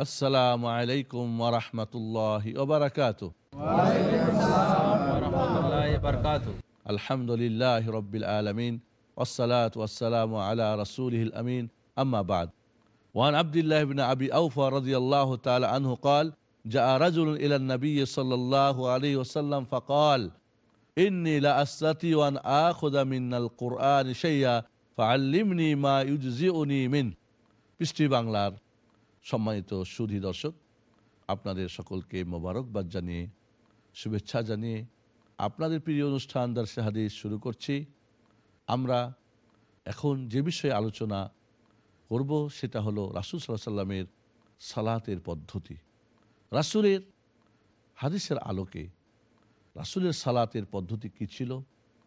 আসসালামু আলাইকুম ওরহমতুল্লাহ ওবরাকাত আলহামদুলিল্লাহ রবিল আলমিন والصلاة والسلام على رسوله الأمين أما بعد وعن عبد الله بن أبي أوفى رضي الله تعالى عنه قال جاء رجل إلى النبي صلى الله عليه وسلم فقال إني لا أستطيع أن آخذ من القرآن شيئا فعلمني ما يجزئني منه পৃষ্টি বাংলার সম্মানিত সুধী দর্শক, আপনাদের সকলকে মোবারকবাদ জানিয়ে, শুভেচ্ছা জানিয়ে আপনাদের প্রিয় অনুষ্ঠান দার্সে হাদিস শুরু করছি। আমরা এখন যে বিষয়ে আলোচনা করব সেটা হলো রাসুল সাল্লাহ সাল্লামের সালাতের পদ্ধতি। রাসুলের হাদিসের আলোকে রাসুলের সালাতের পদ্ধতি কী ছিল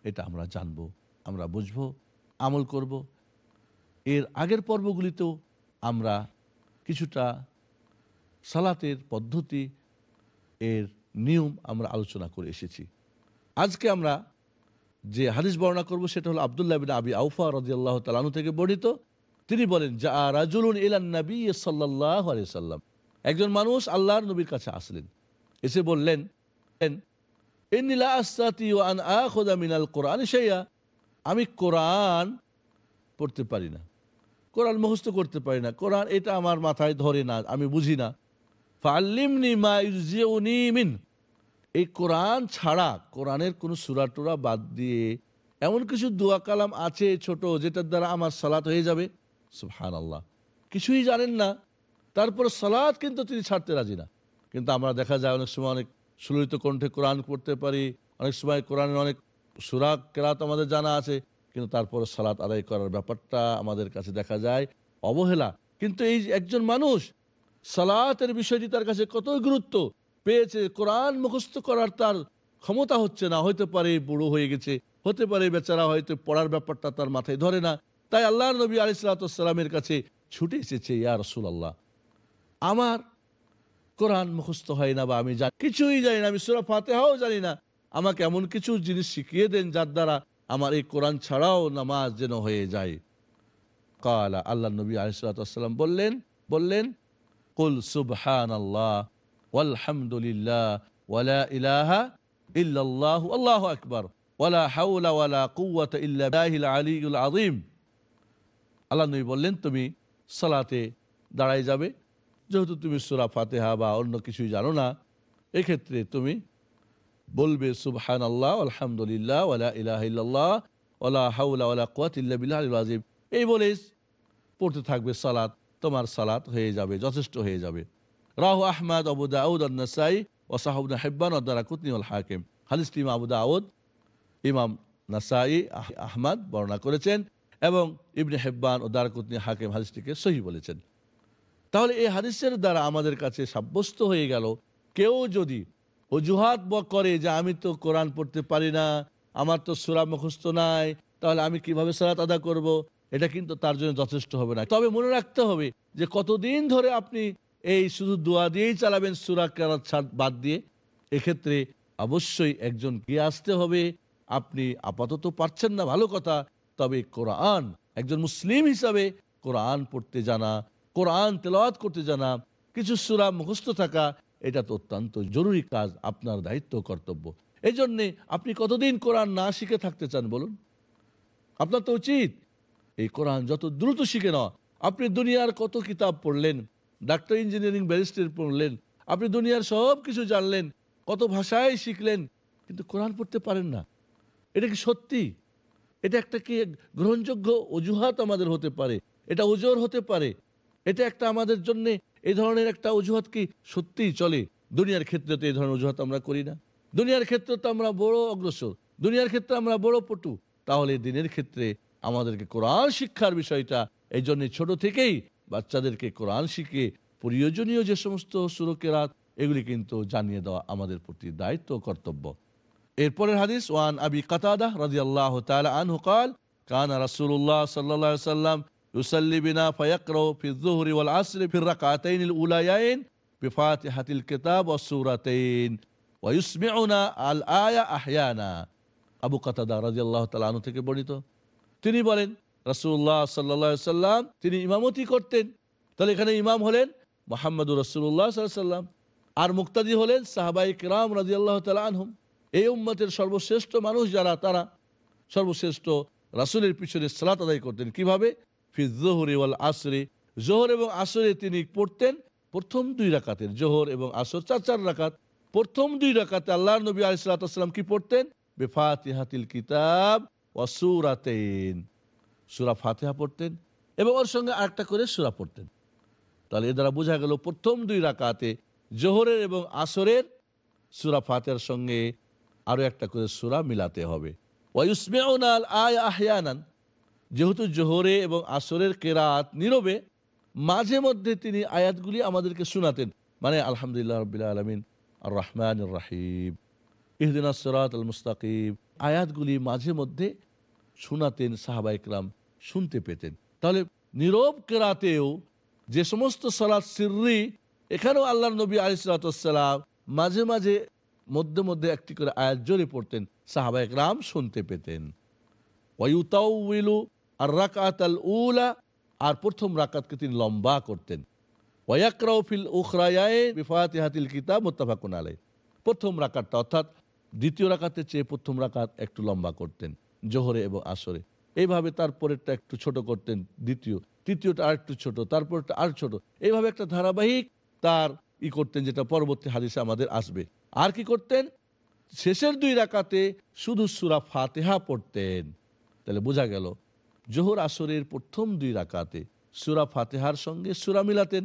এটা আমরা জানব, আমরা বুঝব, আমল করব। এর আগের পর্বগুলিতেও আমরা কিছুটা সালাতের পদ্ধতি এর নিয়ম আমরা আলোচনা করে এসেছি। আজকে আমরা যে হাদিস বর্ণনা করব সেটা হলো আবদুল্লাহ বিন আবি আউফা রাজিয়াল্লাহ তালানু থেকে বর্ণিত। তিনি বলেন যা রাজুলুন ইলান নবী সাল্লাহ সাল্লাম। একজন মানুষ আল্লাহর নবীর কাছে আসলেন। এসে বললেন, "ইন্নী লা আস্তাতিউ আন আখুযা মিনাল কোরআন শাইআ আমি কোরআন পড়তে পারি না। কোরআন মুখস্থ করতে পারি না। কোরআন এটা আমার মাথায় ধরে না, আমি বুঝি না। ফাল্লিমনি মিন। এই কোরআন ছাড়া কোরআনের কোনো সুরা টুরা বাদ দিয়ে এমন কিছু দোয়া কালাম আছে ছোট যেটার দ্বারা আমার সালাত হয়ে যাবে? সুহান আল্লাহ কিছুই জানেন না। তারপর সালাত কিন্তু তিনি ছাড়তে রাজি না। কিন্তু আমরা দেখা যায় অনেক সময় অনেক সুললিত কণ্ঠে কোরআন পড়তে পারি। অনেক সময় কোরআনের অনেক সুরা কেরাত আমাদের জানা আছে। কিন্তু তারপর সালাত আদায় করার ব্যাপারটা আমাদের কাছে দেখা যায় অবহেলা। কিন্তু এই একজন মানুষ সালাতের বিষয়টি তার কাছে কত গুরুত্ব? পেয়েছে, কোরআন মুখস্থ করার তার ক্ষমতা হচ্ছে না। হতে পারে বুড়ো হয়ে গেছে, হতে পারে বেচারা হয়তো পড়ার ব্যাপারটা তার মাথায় ধরে না। তাই আল্লাহ নবী আলিসালামের কাছে ছুটে এসেছে, ইয়া রসুল আল্লাহ আমার কোরআন মুখস্থ হয় না বা আমি জানি, কিছুই জানি না, আমি সুরা ফাতেহাও জানি না। আমাকে এমন কিছু জিনিস শিখিয়ে দেন যার দ্বারা আমার এই কোরআন ছাড়াও নামাজ যেন হয়ে যায়। কালা আল্লাহ নবী আলিসাল্লাম বললেন বললেন, কুল সুবহান আল্লাহ ওয়ালহামদুলিল্লাহ ওয়ালা ইলাহা ইল্লাল্লাহ, আল্লাহু আকবার ওয়ালা হাওলা ওয়ালা কুওয়াতা ইল্লা বিল্লাহিল আলিয়্যুল আযীম। আল্লাহ নবী বললেন, তুমি সালাতে দাঁড়াই যাবে। যেহেতু তুমি সূরা ফাতিহা বা অন্য কিছুই জানো না, এক্ষেত্রে তুমি বলবে সুবহান আল্লাহ আলহামদুলিল্লাহ ওলা ইলাহা ইল্লাল্লাহ ওয়ালা হাওলা ওয়ালা কুওয়াতা ইল্লা বিল্লাহিল এই বলে পড়তে থাকবে সালাত। তোমার সালাত হয়ে যাবে, যথেষ্ট হয়ে যাবে। রাহু আহমদ, আবু দাউদ নাসাই ও সাহাবুদ হেব্বান দ্বারা কুতনি আল হাকিম। হালিস ইমাম আবু দাউদ, ইমাম নাসাই আহমদ বর্ণনা করেছেন এবং ইবনে হেব্বান ও দ্বারা কুতনি হাকিম হাদিসটিকে সহি বলেছেন। তাহলে এই হাদিসের দ্বারা আমাদের কাছে সাব্যস্ত হয়ে গেল, কেউ যদি অজুহাত করে যে আমি তো কোরআন পড়তে পারি না, আমার তো সুরা মুখস্থ নাই, তাহলে আমি কীভাবে সালাত আদা করব? এটা কিন্তু তার জন্য যথেষ্ট হবে না। তবে মনে রাখতে হবে যে কতদিন ধরে আপনি এই শুধু দোয়া দিয়েই চালাবেন সুরা কেরাত ছাড় বাদ দিয়ে, এক্ষেত্রে অবশ্যই একজন গিয়ে আসতে হবে। আপনি আপাতত পারছেন না, ভালো কথা, তবে কোরআন, একজন মুসলিম হিসাবে কোরআন পড়তে জানা, কোরআন তেলাওয়াত করতে জানা, কিছু সুরা মুখস্থ থাকা এটা তো অত্যন্ত জরুরি কাজ, আপনার দায়িত্ব, কর্তব্য। এই জন্যে আপনি কতদিন কোরআন না শিখে থাকতে চান বলুন? আপনার তো উচিত। এই কোরআন যত দ্রুত শিখে নেওয়া আপনি দুনিয়ার কত কিতাব পড়লেন, ডাক্তার, ইঞ্জিনিয়ারিং, ব্যারিস্টার পড়লেন, আপনি দুনিয়ার সব কিছু জানলেন, কত ভাষায় শিখলেন, কিন্তু কোরআন পড়তে পারেন না। এটা কি সত্যি? এটা একটা কি গ্রহণযোগ্য অজুহাত আমাদের হতে পারে? এটা ওজোর হতে পারে? এটা একটা আমাদের জন্য এই ধরনের একটা অজুহাত কি সত্যিই চলে? দুনিয়ার ক্ষেত্রে তো এই ধরনের অজুহাত আমরা করি না। দুনিয়ার ক্ষেত্রে তো আমরা বড় অগ্রসর। দুনিয়ার ক্ষেত্রে আমরা বড় পটু। তাহলে দিনের ক্ষেত্রে আমাদেরকে কোরআন শিক্ষার বিষয়টা এই জন্য ছোট থেকেই বাচ্চাদেরকে কোরআন শিখে প্রয়োজনীয় যে সমস্ত সুরকেরাত, এগুলি কিন্তু জানিয়ে দেওয়া আমাদের প্রতি দায়িত্ব কর্তব্য। এরপরের হাদিস, ওয়ান আবি কাতাদা রাজি আল্লাহ আনহু কাল, কান রাসূলুল্লাহ সাল্লাল্লাহু আলাইহি ফির আল আয়া আহয়ানা আবু কাতাদা থেকে বর্ণিত। তিনি বলেন, রাসূলুল্লাহ সাল্লাম তিনি ইমামতি করতেন। তাহলে এখানে ইমাম হলেন মোহাম্মদুর রসুল্লাহ সাল্লাম আর মুক্তাদি হলেন সাহাবাই কিরাম রাজি আল্লাহ তালহম এই উম্মতের সর্বশ্রেষ্ঠ মানুষ যারা, তারা সর্বশ্রেষ্ঠ রাসুলের পিছনে সালাত আদায় করতেন। কীভাবে? আসরে। জোহর এবং আসরে তিনি পড়তেন প্রথম দুই রাকাতের জোহর এবং আসর, চার চার রাকাত। প্রথম দুই রাকাতে আল্লাহ নবী আলিসাল্লাম কি পড়তেন? বেফাতিহাতিল কিতাব ওয়াসুরাতেন সুরা ফাতেহা পড়তেন এবং ওর সঙ্গে আরেকটা করে সুরা পড়তেন। তাহলে এ দ্বারা বোঝা গেল প্রথম দুই রাকাতে জোহরের এবং আসরের সুরা ফাতেহার সঙ্গে আরও একটা করে সুরা মিলাতে হবে। ওয়ুসমেউনাল আয় আহিয়ানান। যেহেতু জোহরে এবং আসরের কেরাত নীরবে, মাঝে মধ্যে তিনি আয়াতগুলি আমাদেরকে শোনাতেন। মানে আলহামদুলিল্লাহ রবিল্লা আলমিন আর রহমান রাহিম, ইহদিন সরাত আল মুস্তাকিব আয়াতগুলি মাঝে মধ্যে শোনাতেন সাহাবা ইকরাম শুনতে পেতেন। তাহলে নীরব কেরাতেও যে সমস্ত সালাদ সিররি, এখানেও আল্লাহ নবী আলিসালাম মাঝে মাঝে মধ্যে মধ্যে একটি করে আয়াত জোরে পড়তেন সাহাবা ইকরাম শুনতে পেতেন। ওয়ুতাউলু আর রাকাত আল উলা আর প্রথম রাকাতকে তিনি লম্বা করতেন। কিতাব প্রথম রাকাতটা অর্থাৎ দ্বিতীয় রাকাতের চেয়ে প্রথম রাকাত একটু লম্বা করতেন, জোহরে এবং আসরে। এইভাবে তারপরেরটা একটু ছোট করতেন, দ্বিতীয়। তৃতীয়টা আর একটু ছোট, তারপরটা আর ছোট। এইভাবে একটা ধারাবাহিক তার ই করতেন, যেটা পরবর্তী হাদিসে আমাদের আসবে। আর কি করতেন? শেষের দুই রাকাতে শুধু সুরা ফাতেহা পড়তেন। তাহলে বোঝা গেল জোহর আসরের প্রথম দুই রাকাতে সুরা ফাতেহার সঙ্গে সুরা মিলাতেন।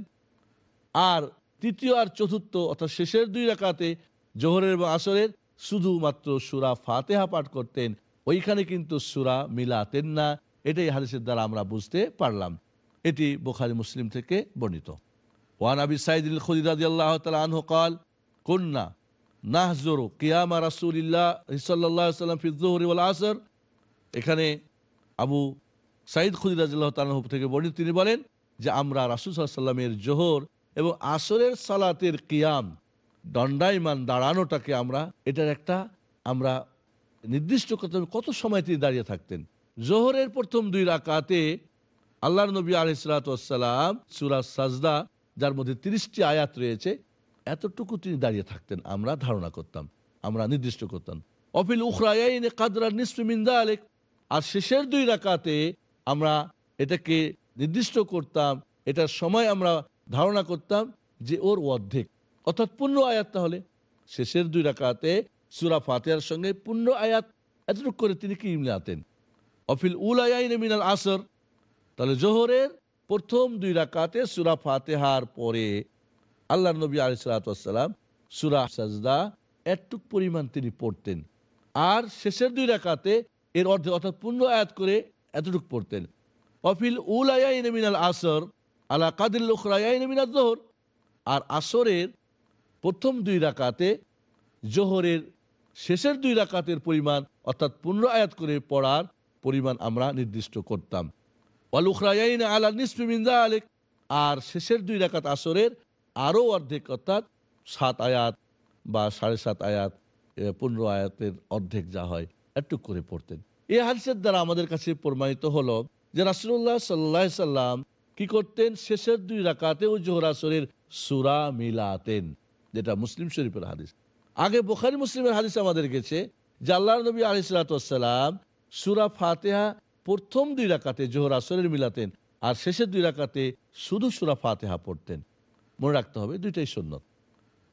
আর তৃতীয় আর চতুর্থ অর্থাৎ শেষের দুই রাকাতে জোহরের এবং আসরের শুধুমাত্র সুরা ফাতেহা পাঠ করতেন, ওইখানে কিন্তু সুরা মিলাতেন না। এটাই হাদিসের দ্বারা আমরা বুঝতে পারলাম। এটি বোখারি, মুসলিম থেকে বর্ণিত। ওয়ান আবি সাইদুল কাল কন্যা নাহজরু কিয়ামা রাসুলিল্লাহ সাল্লাম ফিজুহরি আসর এখানে আবু সাইদ খুদিরাজিল্লাহ তালাহ থেকে বর্ণিত, তিনি বলেন যে আমরা রাসুল সাল্লামের জোহর এবং আসরের সালাতের কিয়াম, দণ্ডায়মান দাঁড়ানোটাকে আমরা, এটার একটা আমরা নির্দিষ্ট হবে কত সময় তিনি দাঁড়িয়ে থাকতেন। জোহরের প্রথম দুই রাকাতে আল্লাহর নবী আলিসালাম সুরাজ সাজদা, যার মধ্যে তিরিশটি আয়াত রয়েছে, এতটুকু তিনি দাঁড়িয়ে থাকতেন, আমরা ধারণা করতাম, আমরা নির্দিষ্ট করতাম। অফিল উখরাইন কাদরা নিসমিন্দা আলেক আর শেষের দুই রাকাতে আমরা এটাকে নির্দিষ্ট করতাম, এটার সময় আমরা ধারণা করতাম যে ওর অর্ধেক। অর্থাৎ পূর্ণ আয়াত তাহলে। শেষের দুই রাকাতে সুরা ফাতেহার সঙ্গে পূর্ণ আয়াত এতটুকু করে তিনি কি মিলাতেন? অফিল উল আয়াইন মিনাল আসর। তাহলে জোহরের প্রথম দুই রাকাতে সুরা ফাতেহার পরে আল্লাহ নবী আলিসাল্লাম সুরা সাজদা একটুক পরিমাণ তিনি পড়তেন। আর শেষের দুই রাকাতে এর অর্ধে অর্থাৎ পূর্ণ আয়াত করে এতটুক পড়তেন। অফিল উল আয়াইন মিনাল আসর আলা কাদিল লুখরাইন মিনাল জোহর। আর আসরের প্রথম দুই রাকাতে জোহরের শেষের দুই রাকাতের পরিমাণ, অর্থাৎ পূর্ণ আয়াত করে পড়ার পরিমাণ আমরা নির্দিষ্ট করতাম। ওয়ালুখরাইন আলা নিসমিন্দা আলেক আর শেষের দুই রাকাত আসরের আরও অর্ধেক, অর্থাৎ সাত আয়াত বা সাড়ে সাত আয়াত পনেরো আয়াতের অর্ধেক যা হয়, একটু করে পড়তেন। এই হাদিসের দ্বারা আমাদের কাছে প্রমাণিত হলো যে রাসুল্লাহ সাল্লাহ সাল্লাম কি করতেন? শেষের দুই রাকাতেও জোহর আসরের সুরা মিলাতেন, যেটা মুসলিম শরীফের হাদিস। আগে বোখারি মুসলিমের হাদিস আমাদের গেছে যে আল্লাহ নবী আলিসাল্লাম সুরা ফাতেহা প্রথম দুই রাকাতে জোহর আসরের মিলাতেন আর শেষের দুই রাকাতে শুধু সুরা ফাতেহা পড়তেন। মনে রাখতে হবে দুইটাই সন্ন্যত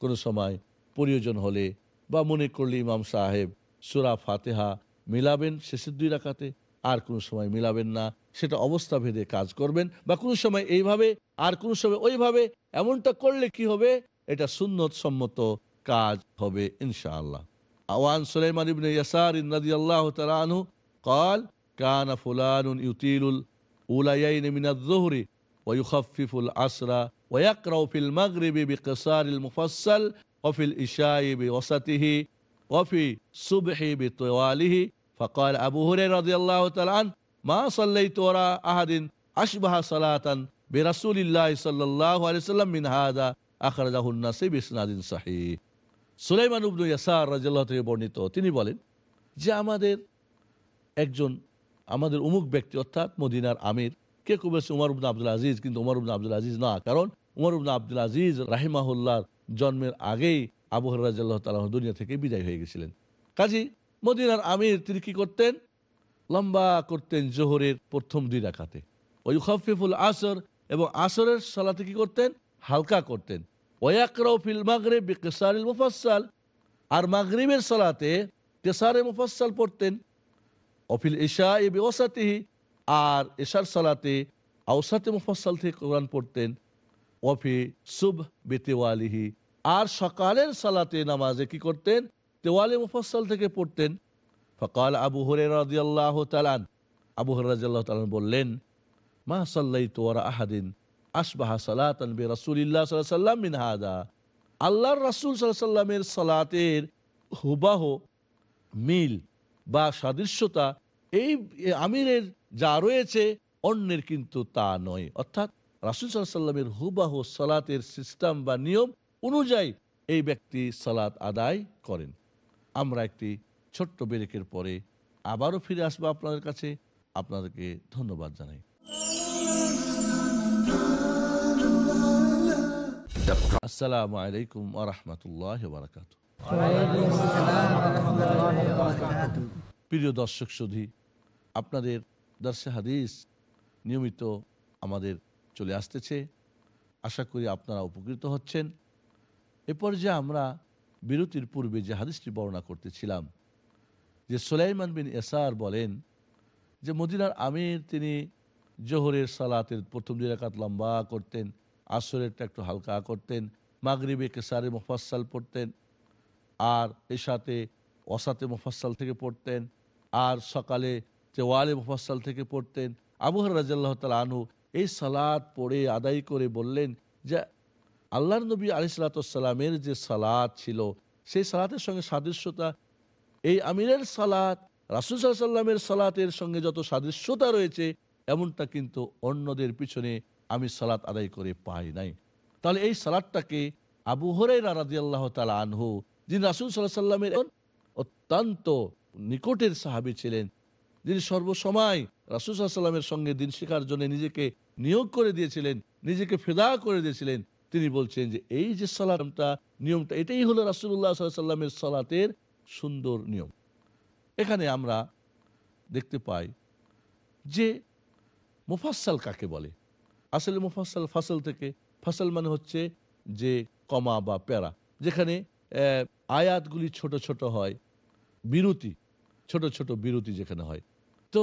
কোনো সময় প্রয়োজন হলে বা মনে করলে ইমাম সাহেব সুরা ফাতেহা মিলাবেন শেষের দুই রাকাতে আর কোনো সময় মিলাবেন না সেটা অবস্থা ভেদে কাজ করবেন বা কোনো সময় এইভাবে আর কোনো সময় ওইভাবে এমনটা করলে কি হবে এটা সুন্নত সম্মত কাজ হবে ইনশাআল্লাহ আওয়ান সুলাইমান ইবনে ইয়াসার রাদিয়াল্লাহু তাআলা আনহু قال كان فلان يطيل الأوليين من الظهر ويخفف العصر ويقرأ في المغرب بقصار المفصل وفي الإشاء بوسطه وفي الصبح بطواله ফকল আবু হুরে রাজিয়াল্লাহ তালান মা সাল্লাই তোরা আহাদিন আশবাহা সালাতান বেরাসুলিল্লাহ সাল্লাহ আলিয়াল্লাম মিনহাদা আখরাজাহুন্নাসিব ইসনাদিন সাহি সুলাইমান উবনু ইয়াসার রাজিয়াল্লাহ থেকে বর্ণিত, তিনি বলেন, যে আমাদের একজন, আমাদের অমুক ব্যক্তি, অর্থাৎ মদিনার আমির, কে কবেছে উমর উবনা আব্দুল আজিজ, কিন্তু উমর উবনা আব্দুল আজিজ না, কারণ উমর উবনা আব্দুল আজিজ রাহিমাহুল্লাহর জন্মের আগেই আবু হরাজ দুনিয়া থেকে বিদায় হয়ে গেছিলেন। কাজী মদিনার আমির তিনি কি করতেন? লম্বা করতেন জোহরের প্রথম দুই রাখাতে ওই খফিফুল আসর এবং আসরের সালাতে কি করতেন? হালকা করতেন। ওয়াকরাও ফিল মাগরে বিকেসারিল মুফাসাল আর মাগরিবের সালাতে কেসারে মুফাসাল পড়তেন। অফিল ইশা এ বেওসাতিহি আর এশার সালাতে আওসাতে মুফাসাল থেকে কোরআন পড়তেন। অফি সুব বেতেওয়ালিহি। আর সকালের সালাতে নামাজে কি করতেন? তেওয়ালে মুফাসাল থেকে পড়তেন। ফকাল আবু হরে রাজিয়াল্লাহ তালান আবু হর রাজিয়াল্লাহ তালান বললেন, মা সাল্লাই তোয়ারা আহাদিন আসবাহা সালাতান বে রাসুলিল্লাহ সাল্লাম মিন হাদা। আল্লাহর রাসুল সাল্লাহ সাল্লামের সালাতের হুবাহ, মিল বা সাদৃশ্যতা এই আমিরের যা রয়েছে, অন্যের কিন্তু তা নয়। অর্থাৎ রাসুল সাল্লামের হুবাহ, সালাতের সিস্টেম বা নিয়ম অনুযায়ী এই ব্যক্তি সালাত আদায় করেন। আমরা একটি ছোট্ট বেরেকের পরে আবারও ফিরে আসব আপনাদের কাছে। আপনাদেরকে ধন্যবাদ জানাই। আসসালামু আলাইকুম আরহামতুল্লাহ বারকাত প্রিয় দর্শক সুধী আপনাদের দর্শে হাদিস নিয়মিত আমাদের চলে আসতেছে। আশা করি আপনারা উপকৃত হচ্ছেন। এ পর্যায়ে আমরা বিরতির পূর্বে যে হাদিসটি বর্ণনা করতেছিলাম, যে সোলাইমান বিন এসার বলেন যে মদিনার আমির তিনি জোহরের সালাতের প্রথম দুই রাকাত লম্বা করতেন আসরেরটা একটু হালকা করতেন, মাগরিবে কেসারে মুফাসাল পড়তেন, আর এর সাথে অসাতে মুফাসাল থেকে পড়তেন, আর সকালে তেওয়ালে মুফাসাল থেকে পড়তেন। আবুহর রাজাল্লাহ তালা আনু এই সালাদ পড়ে আদায় করে বললেন যে আল্লাহর নবী আলিসালামের যে সালাদ ছিল, সেই সালাতের সঙ্গে সাদৃশ্যতা। এই আমিরের সালাত, রাসুল সাল্লামের সালাতের সঙ্গে যত সাদৃশ্যতা রয়েছে, এমনটা কিন্তু অন্যদের পিছনে আমি সালাত আদায় করে পাই নাই। তাহলে এই সালাদটাকে আবু হরাই রাজি আল্লাহ তালা আনহু, যিনি রাসুল সাল্লাহ সাল্লামের অত্যন্ত নিকটের সাহাবি ছিলেন, যিনি সর্বসময় রাসুল সাল্লামের সঙ্গে দিন শেখার জন্য নিজেকে নিয়োগ করে দিয়েছিলেন, নিজেকে ফেদা করে দিয়েছিলেন তিনি বলছেন যে এই যে সালামটা নিয়মটা, এটাই হলো রাসুল্লাহ সাল্লামের সালাতের সুন্দর নিয়ম। এখানে আমরা দেখতে পাই যে মুফাসাল কাকে বলে? আসলে মুফাসাল ফাসল থেকে, ফাসল মানে হচ্ছে যে কমা বা প্যারা, যেখানে আয়াতগুলি ছোট ছোট হয়, বিরতি, ছোট ছোট বিরতি যেখানে হয়। তো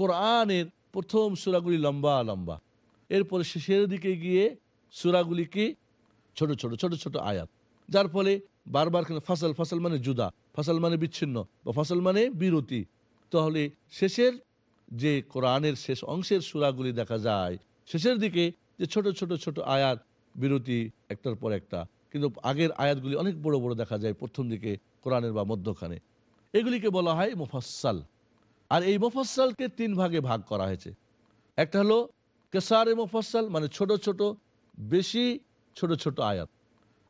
কোরআনের প্রথম সুরাগুলি লম্বা লম্বা, এরপরে শেষের দিকে গিয়ে সুরাগুলি কি ছোট ছোট ছোট ছোট আয়াত। যার ফলে বারবার ফসল ফসল মানে জুদা, ফসল মানে বিচ্ছিন্ন বা ফসল মানে বিরতি। তাহলে শেষের যে কোরআনের শেষ অংশের সুরাগুলি দেখা যায়, শেষের দিকে যে ছোট ছোট ছোট আয়াত, বিরতি একটার পর একটা। কিন্তু আগের আয়াতগুলি অনেক বড় বড় দেখা যায় প্রথম দিকে কোরআনের বা মধ্যখানে। এগুলিকে বলা হয় মুফাসাল আর এই মুফাসালকে তিন ভাগে ভাগ করা হয়েছে। একটা হলো কেসারে মুফাসাল মানে ছোট ছোট বেশি ছোট ছোট আয়াত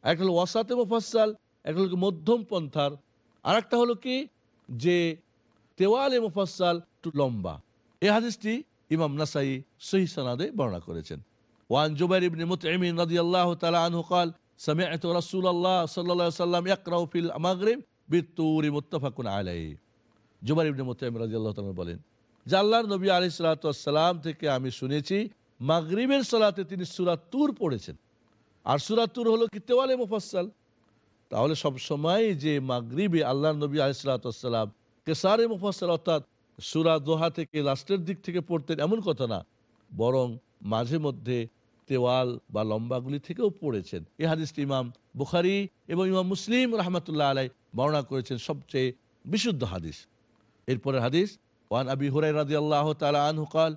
একটা হলো ওয়াসাতে মুফাসাল একটা হলো মধ্যম পন্থার আর একটা হলো কি যে তেওয়ালে মুফাসাল একটু লম্বা এই হাদিসটি ইমাম নাসাই সহি সানাদে বর্ণনা করেছেন ওয়ান জুবাইর ইবনে মুতঈমিন রাদিয়াল্লাহু তাআলা আনহু قال سمعت رسول الله صلى الله عليه وسلم يقرأ في المغرب بالطور متفق عليه জুবাইর ইবনে মুতঈম রাদিয়াল্লাহু তাআলা বলেন যে আল্লাহর নবী আলাইহিস সালাম থেকে আমি শুনেছি মাগরিবের সালাতে তিনি সূরা তুর পড়েছেন। আর সূরা তুর হলো কি? তেওয়ালে মুফাসসাল। তাহলে সব সময় যে মাগরিবে আল্লাহ নবী আলাইহিস সালাম কেসারে মুফাসসাল অর্থাৎ সুরা দোহা থেকে লাস্টের দিক থেকে পড়তেন এমন কথা না। বরং মাঝে মধ্যে তেওয়াল বা লম্বাগুলি থেকেও পড়েছেন। এই হাদিসটি ইমাম বুখারি এবং ইমাম মুসলিম রহমতুল্লাহ আলাই বর্ণনা করেছেন সবচেয়ে বিশুদ্ধ হাদিস। এরপরের হাদিস ওয়ান আবি হুরাই রাজি আল্লাহ তালা আনহু কাল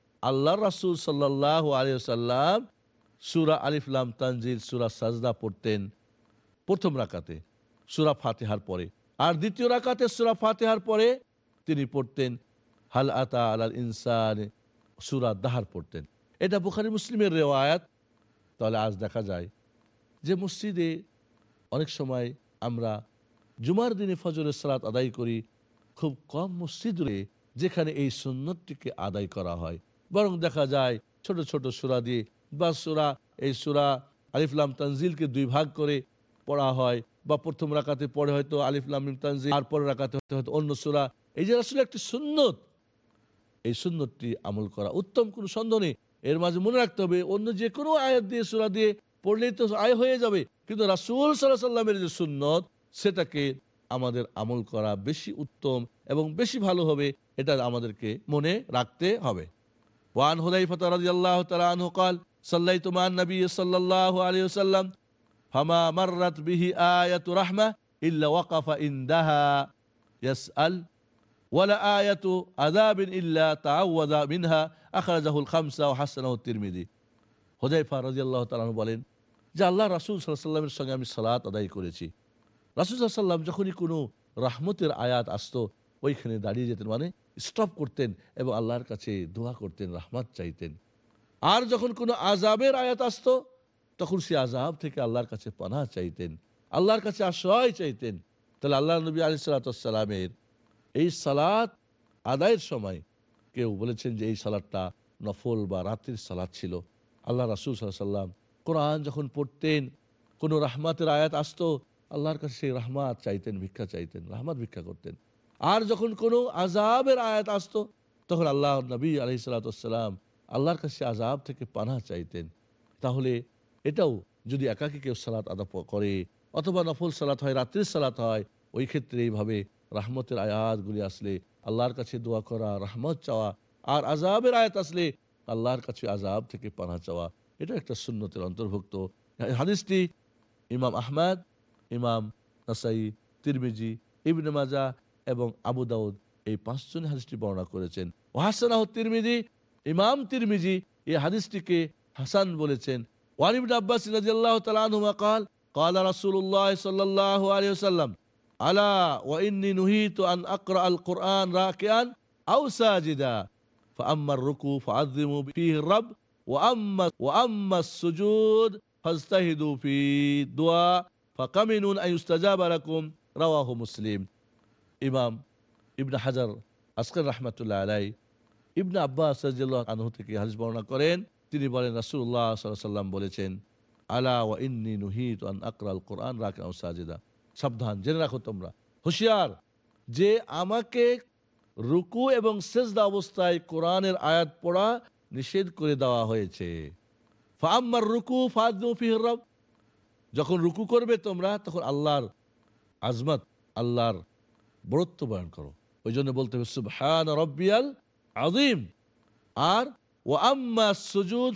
আল্লাহ রাসুল সাল্লাহ আলিয়াল্লাম সুরা আলিফলাম তানজিল, সুরা সাজদা পড়তেন প্রথম রাকাতে, সুরা ফাতেহার পরে। আর দ্বিতীয় রাকাতে সুরা ফাতেহার পরে তিনি পড়তেন, হাল আতা আলাল ইনসান, সুরা দাহার পড়তেন। এটা বুখারি মুসলিমের রেওয়ায়াত। তাহলে আজ দেখা যায় যে মসজিদে অনেক সময় আমরা জুমার দিনে ফজরের সালাত আদায় করি, খুব কম মসজিদ যেখানে এই সুন্নতটিকে আদায় করা হয়। বরং দেখা যায় ছোট ছোট সুরা দিয়ে বা সুরা, এই সুরা আলিফলাম তানজিলকে দুই ভাগ করে পড়া হয় বা প্রথম রাকাতে পড়ে হয়তো আলিফলাম তানজিল, আর পরে রাখাতে হয়তো অন্য সুরা। এই যে আসলে একটি সুন্নত, এই সুন্নতটি আমল করা উত্তম, কোনো সন্দেহ নেই। এর মাঝে মনে রাখতে হবে, অন্য যে কোনো আয়াত দিয়ে, সুরা দিয়ে পড়লেই তো আয় হয়ে যাবে। কিন্তু রাসুল সাল্লাহ সাল্লামের যে সুন্নত, সেটাকে আমাদের আমল করা বেশি উত্তম এবং বেশি ভালো হবে, এটা আমাদেরকে মনে রাখতে হবে। ওয়ান হুদাইফা রাদিয়াল্লাহু তাআলা আনহু قال صليت مع النبي صلى الله عليه وسلم فما مرت به آية رحمة إلا وقف عندها يسأل ولا آية عذاب إلا تعوذ منها أخرجه الخمسة وحسنه الترمذي হুদাইফা রাদিয়াল্লাহু তাআলা আনহু বলেন যে আল্লাহ রাসূল সাল্লাল্লাহু আলাইহি সাল্লামের সঙ্গে আমি সালাত আদায় করেছি রাসূল সাল্লাল্লাহু আলাইহি সাল্লাম যখনই কোনো রাহমতের আয়াত আসতো ওইখানে দাঁড়িয়ে যেতেন মানে স্টপ করতেন এবং আল্লাহর কাছে দোয়া করতেন, রহমত চাইতেন। আর যখন কোনো আজাবের আয়াত আসত, তখন সে আজাব থেকে আল্লাহর কাছে পানাহ চাইতেন, আল্লাহর কাছে আশ্রয় চাইতেন। তাহলে আল্লাহ নবী আলি সালাতামের এই সালাত আদায়ের সময় কেউ বলেছেন যে এই সালাদটা নফল বা রাত্রির সালাদ ছিল। আল্লাহ রাসুল সাল্লাম কোরআন যখন পড়তেন, কোনো রাহমাতের আয়াত আসতো, আল্লাহর কাছে সেই রাহমাত চাইতেন, ভিক্ষা চাইতেন, রাহমাত ভিক্ষা করতেন। আর যখন কোনো আজাবের আয়াত আসতো, তখন আল্লাহ নবী আলহি সালাতাম আল্লাহর কাছে আজাব থেকে পানা চাইতেন। তাহলে এটাও যদি একাকি কেউ সালাত আদা করে অথবা নফল সালাত হয়, রাত্রির সালাত হয়, ওই ক্ষেত্রে এইভাবে রাহমতের আয়াতগুলি আসলে আল্লাহর কাছে দোয়া করা, রাহমত চাওয়া আর আজাবের আয়াত আসলে আল্লাহর কাছে আজাব থেকে পানা চাওয়া, এটা একটা সুন্নতের অন্তর্ভুক্ত। হাদিসটি ইমাম আহমদ, ইমাম নাসাই, তিরমিজি, ইবনে মাজা এবং আবু দাউদ এই পাঁচজন হাদিসটি বর্ণনা করেছেন ওহাসানাহ তিরমিজি ইমাম তিরমিজি এই হাদিসটিকে হাসান বলেছেন ওয়ান ইবনে আব্বাস রাদিয়াল্লাহু তাআলা আনহুমা قال قال رسول الله صلى الله عليه وسلم الا واني نهيت ان اقرا القران راكعا او ساجدا فاما الركوع فعظموا فيه الرب واما واما السجود فاجتهدوا في الدعاء فقمن ان يستجاب لكم رواه مسلم ইমাম ইবনে হাজার আসকার রহমাতুল্লাহ আলাই ইবনে আব্বাস রাজিয়াল্লাহ আনহু থেকে হাদিস বর্ণনা করেন, তিনি বলেন সাল্লাল্লাহু সাল্লাম বলেছেন, আলা আকরাল কোরআন রাকা ও সাজিদা। সাবধান, জেনে রাখো তোমরা, হুঁশিয়ার, যে আমাকে রুকু এবং সেজদা অবস্থায় কোরআনের আয়াত পড়া নিষেধ করে দেওয়া হয়েছে। রুকু যখন রুকু করবে তোমরা, তখন আল্লাহর আজমত, আল্লাহর বরত্ব বয়ন করো। ওই জন্য বলতে হবে, সুবহান রব্বিয়াল আজিম আর ও আম্মা সুজুদ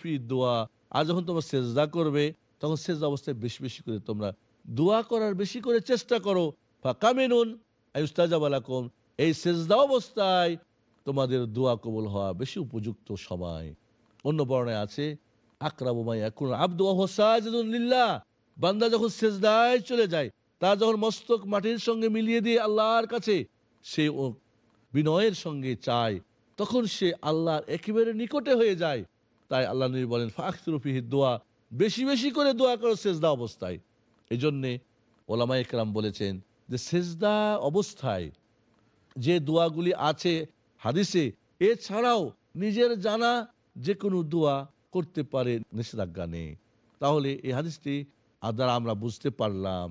ফি দোয়া। আর যখন তোমরা সেজদা করবে, তখন সেজদা অবস্থায় বেশি বেশি করে তোমরা দোয়া করার বেশি করে চেষ্টা করো। ফাকামিনুন আয়ুস্তাজাব আলাকুম। এই সেজদা অবস্থায় তোমাদের দোয়া কবল হওয়া বেশি উপযুক্ত সময়। অন্য বর্ণায় আছে আকরাবুমাই এখন আব্দু হোসাজুল্লিল্লাহ বান্দা যখন সেজদায় চলে যায় তা যখন মস্তক মাটির সঙ্গে মিলিয়ে দিয়ে আল্লাহর কাছে সে ও বিনয়ের সঙ্গে চায়, তখন সে আল্লাহর একেবারে নিকটে হয়ে যায়। তাই আল্লাহ নবী বলেন ফাখরুফিহি দোয়া। বেশি বেশি করে দোয়া করো সেজদা অবস্থায়। এই জন্যে ওলামা একরাম বলেছেন যে, সেজদা অবস্থায় যে দোয়াগুলি আছে হাদিসে, এছাড়াও নিজের জানা যে কোনো দোয়া করতে পারে নিষেধাজ্ঞা নেই। তাহলে এই হাদিসটি দ্বারা আমরা বুঝতে পারলাম।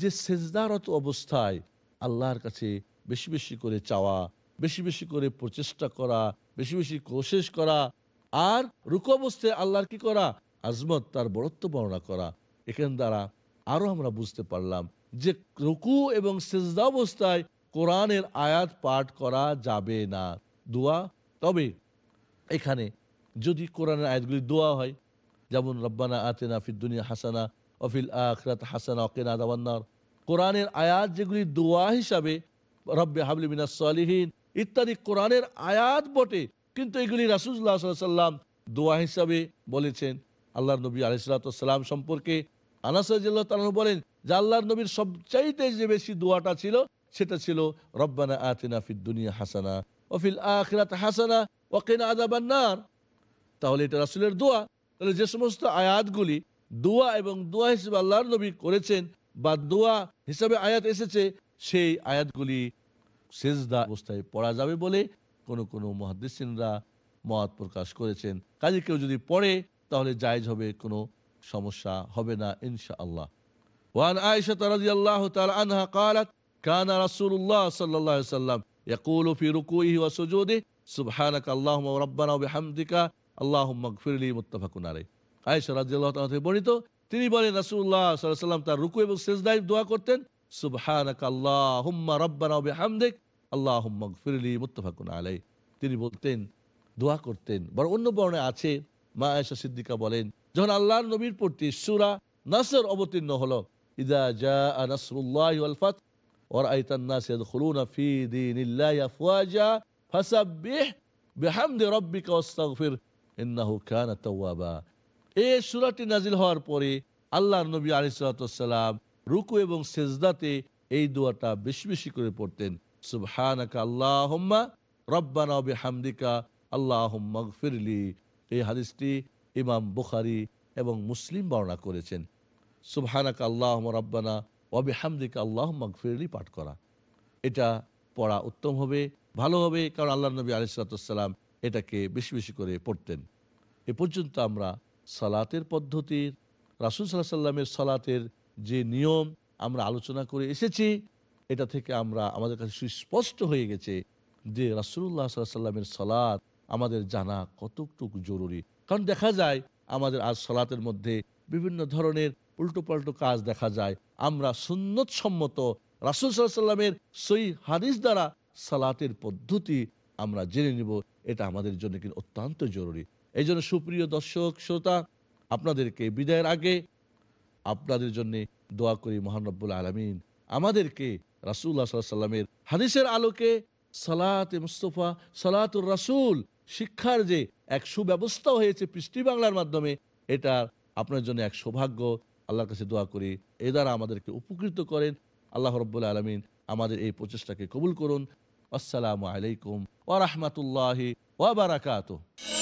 যে সেজদারত অবস্থায় আল্লাহর কাছে বেশি বেশি করে চাওয়া, বেশি বেশি করে প্রচেষ্টা করা, বেশি বেশি কোশেষ করা আর রুকু অবস্থায় আল্লাহর কি করা? আজমত তার বরত্ব বর্ণনা করা। এখান দ্বারা আরও আমরা বুঝতে পারলাম যে রুকু এবং সেজদা অবস্থায় কোরআনের আয়াত পাঠ করা যাবে না। দোয়া? তবে এখানে যদি কোরআনের আয়াতগুলি দোয়া হয়, যেমন, রব্বানা আতেনা ফিদ দুনিয়া হাসানা অফিল আখরাত হাসানা অকেনা দাবান্নার কোরআনের আয়াত যেগুলি দোয়া হিসাবে, রব্বে হাবলি মিনাস সালিহীন, ইত্যাদি কোরআনের আয়াত বটে, কিন্তু এগুলি রাসুল্লাহ সাল্লাম দোয়া হিসাবে বলেছেন। আল্লাহ নবী আলিসাল্লাম সম্পর্কে আনাস রাদিয়াল্লাহু বলেন, যে আল্লাহর নবীর সবচাইতে যে বেশি দোয়াটা ছিল, সেটা ছিল, রব্বানা আতিনা ফিদ দুনিয়া হাসানা ও আখরাত হাসানা ওয়া কিনা আযাবান নার। তাহলে এটা রাসুলের দোয়া। তাহলে যে সমস্ত আয়াতগুলি দোয়া এবং দোয়া হিসেবে আল্লাহর নবী করেছেন বা দোয়া হিসাবে আয়াত এসেছে সেই আয়াতগুলি সেজদা অবস্থায় পড়া যাবে বলে কোন কোন মহাদিসিনরা মত প্রকাশ করেছেন কাজে কেউ যদি পড়ে তাহলে জায়েজ হবে কোনো সমস্যা হবে না ইনশা আল্লাহ وعن عائشة رضي الله تعالى عنها قالت كان رسول الله صلى الله عليه وسلم يقول في ركوعه وسجوده سبحانك اللهم ربنا وبحمدك اللهم اغفر لي متفق عليه আয়েশা রাদিয়াল্লাহু তাআলা থেকে বর্ণিত তিনি বলেন রাসূলুল্লাহ সাল্লাল্লাহু আলাইহি সাল্লাম তার রুকু এবং সিজদায় দোয়া করতেন সুবহানাক আল্লাহুম্মা রাব্বানা ওয়া বিহামদিক আল্লাহুম্মা গফিরলি মুত্তাফাকুন আলাইহি তিনি বলতেন দোয়া করতেন বড় অন্য বর্ণে আছে মা আয়েশা সিদ্দিকা বলেন যখন আল্লাহর নবীর প্রতি সূরা নাসর অবতীর্ণ হলো ইদা জাআ নাসরুল্লাহি ওয়াল ফাত ورأيت الناس يدخلون في دين الله أفواجا فسبح بحمد ربك واستغفر إنه كان توابا এই সুরাটি নাজিল হওয়ার পরে আল্লাহর নবী আলিসাল্লাম রুকু এবং সেজদাতে এই দোয়াটা বেশি বেশি করে পড়তেন। সুবহানাকা আল্লাহুম্মা রব্বানা বিহামদিকা আল্লাহুম্মা গফিরলি। এই হাদিসটি ইমাম বুখারী এবং মুসলিম বর্ণনা করেছেন। সুবহানাকা আল্লাহুম্মা রব্বানা ওয়া বিহামদিকা আল্লাহুম্মা গফিরলি পাঠ করা। এটা পড়া উত্তম হবে, ভালো হবে, কারণ আল্লাহ নবী আলিসাল্লাম এটাকে বেশি বেশি করে পড়তেন। এ পর্যন্ত আমরা সালাতের পদ্ধতির, রাসুল সাল্লাহ সাল্লামের সালাতের যে নিয়ম আমরা আলোচনা করে এসেছি, এটা থেকে আমরা, আমাদের কাছে সুস্পষ্ট হয়ে গেছে যে রাসুল্লাহ সাল্লাহ সাল্লামের সালাত আমাদের জানা কতটুকু জরুরি। কারণ দেখা যায়, আমাদের আজ সালাতের মধ্যে বিভিন্ন ধরনের উল্টো পাল্টো কাজ দেখা যায়। আমরা সুন্নত সম্মত রাসুল সাল্লামের সই হাদিস দ্বারা সালাতের পদ্ধতি আমরা জেনে নিব। এটা আমাদের জন্য কিন্তু অত্যন্ত জরুরি। এই জন্য সুপ্রিয় দর্শক, শ্রোতা, আপনাদেরকে বিদায়ের আগে আপনাদের জন্য দোয়া করি মহানব্বুল আলমিন। আমাদেরকে রাসুল্লাহ সাল্লামের হাদিসের আলোকে সালাতে মুস্তফা, সালাতুর রাসুল, শিক্ষার যে এক সুব্যবস্থা হয়েছে পৃষ্টি বাংলার মাধ্যমে, এটা আপনার জন্য এক সৌভাগ্য। আল্লাহর কাছে দোয়া করি, এ দ্বারা আমাদেরকে উপকৃত করেন। আল্লাহ রব্বুল আলমিন আমাদের এই প্রচেষ্টাকে কবুল করুন। আসসালামু আলাইকুম ওয়া রাহমাতুল্লাহি ওয়া